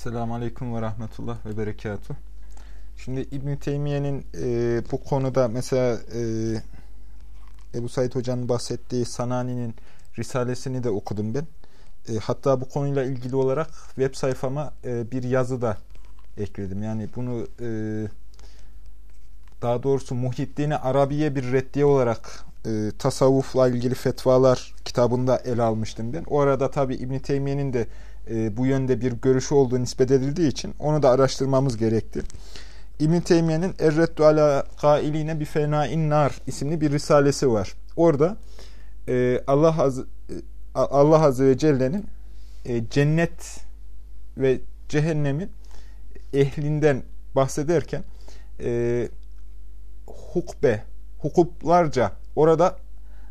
Esselamu Aleyküm ve Rahmetullah ve Berekatuhu. Şimdi İbn-i Teymiye'nin e, bu konuda mesela e, Ebu Said Hoca'nın bahsettiği Sanani'nin Risalesini de okudum ben. E, hatta bu konuyla ilgili olarak web sayfama e, bir yazı da ekledim. Yani bunu e, daha doğrusu Muhyiddin Arabiye bir reddiye olarak e, tasavvufla ilgili fetvalar kitabında ele almıştım ben. O arada tabi İbn Teymiye'nin de e, bu yönde bir görüşü olduğu nispet edildiği için onu da araştırmamız gerekti. İbn Teymiye'nin Erreddu ala kailine bi fenain nar isimli bir risalesi var. Orada e, Allah az, e, Allah azze ve celle'nin e, cennet ve cehennemi ehlinden bahsederken e, hukbe, hukuplarca orada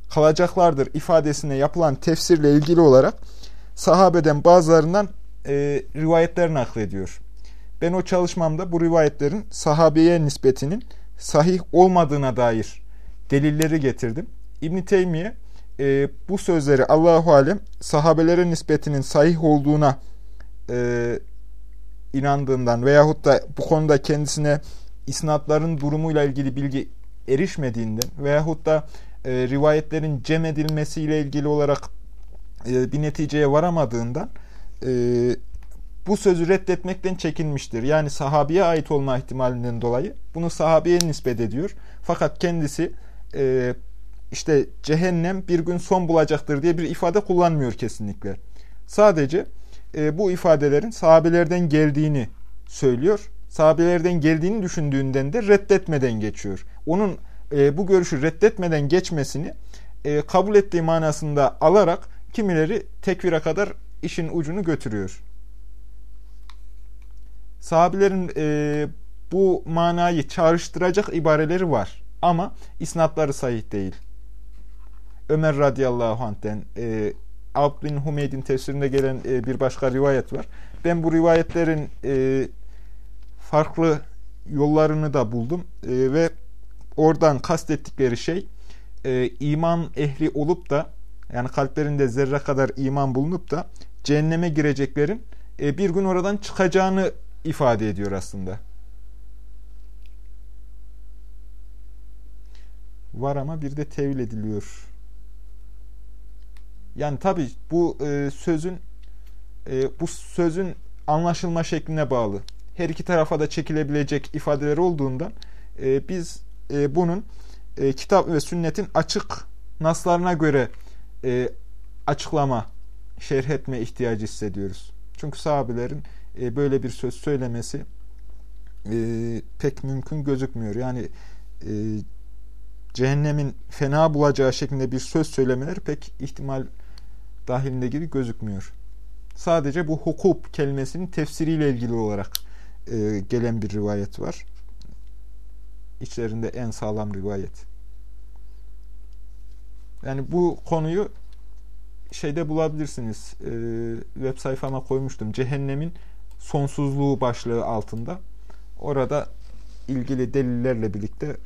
kalacaklardır ifadesine yapılan tefsirle ilgili olarak sahabeden bazılarından e, rivayetler naklediyor. Ben o çalışmamda bu rivayetlerin sahabeye nispetinin sahih olmadığına dair delilleri getirdim. İbn Teymiye e, bu sözleri Allahu alem sahabelere nispetinin sahih olduğuna e, inandığından veyahut da bu konuda kendisine isnatların durumuyla ilgili bilgi erişmediğinden veyahut da e, rivayetlerin cem edilmesiyle ilgili olarak e, bir neticeye varamadığından e, bu sözü reddetmekten çekinmiştir. Yani sahabiye ait olma ihtimalinden dolayı bunu sahabeye nispet ediyor. Fakat kendisi e, işte cehennem bir gün son bulacaktır diye bir ifade kullanmıyor kesinlikle. Sadece e, bu ifadelerin sahabelerden geldiğini söylüyor. Sahabelerden geldiğini düşündüğünden de reddetmeden geçiyor. Onun e, bu görüşü reddetmeden geçmesini e, kabul ettiği manasında alarak kimileri tekvire kadar işin ucunu götürüyor. Sahabilerin e, bu manayı çağrıştıracak ibareleri var. Ama isnatları sahih değil. Ömer radıyallahu anh'ten e, Abd bin Humeyd'in tefsirinde gelen e, bir başka rivayet var. Ben bu rivayetlerin e, farklı yollarını da buldum e, ve oradan kastettikleri şey e, iman ehli olup da yani kalplerinde zerre kadar iman bulunup da cehenneme gireceklerin e, bir gün oradan çıkacağını ifade ediyor aslında. Var ama bir de tevil ediliyor. Yani tabi bu e, sözün e, bu sözün anlaşılma şekline bağlı. Her iki tarafa da çekilebilecek ifadeler olduğundan e, biz e, bunun e, kitap ve sünnetin açık naslarına göre e, açıklama, şerh etme ihtiyacı hissediyoruz. Çünkü sahabelerin e, böyle bir söz söylemesi e, pek mümkün gözükmüyor. Yani e, cehennemin fena bulacağı şeklinde bir söz söylemeleri pek ihtimal dahilinde gibi gözükmüyor. Sadece bu hukuk kelimesinin tefsiriyle ilgili olarak e, gelen bir rivayet var. İçlerinde en sağlam rivayet. Yani bu konuyu şeyde bulabilirsiniz. E, web sayfama koymuştum. Cehennemin sonsuzluğu başlığı altında. Orada ilgili delillerle birlikte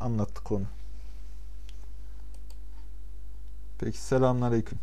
anlattık onu. Peki selamünaleyküm.